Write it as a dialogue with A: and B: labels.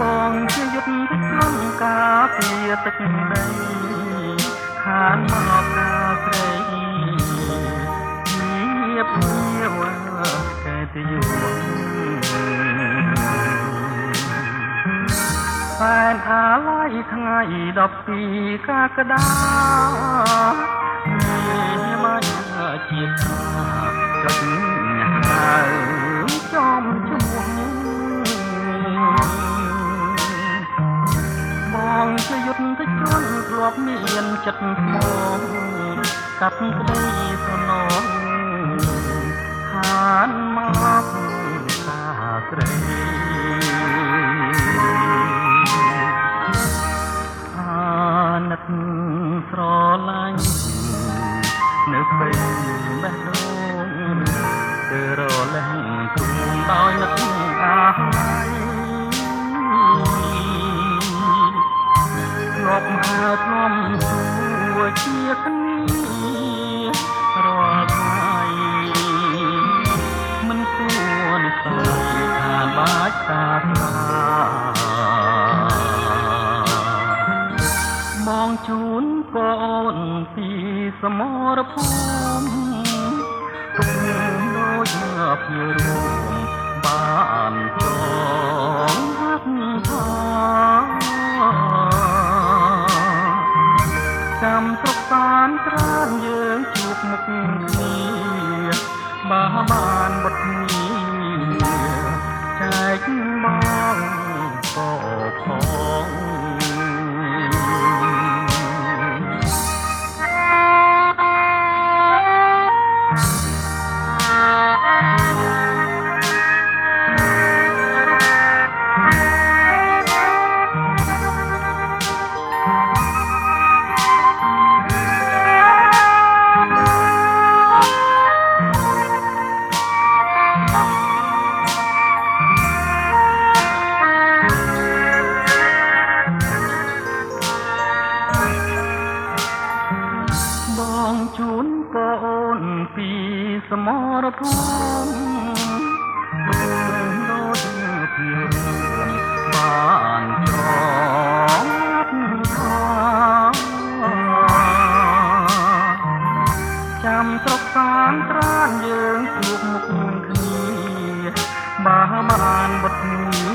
A: បងជាយុទ្ធក្នុងការពារទឹកដីហានមក នអាល័យថ្ងៃ12កក្កដាមានមកជាថាចិត្តហើយចំជួបងជាយុទ្ធតិចធ្លាប់មានចិត្តផងកាត់ក្តីសំណង កូនពីសមរភូមិទុំដូចជាភៀរួមបានចូល ងជូនប្អូនពីសមរភូមិរត់ពីបានចងចាំស្រុកសានត្រានយើងជួបមុខគ្នា បានបានបុត្រ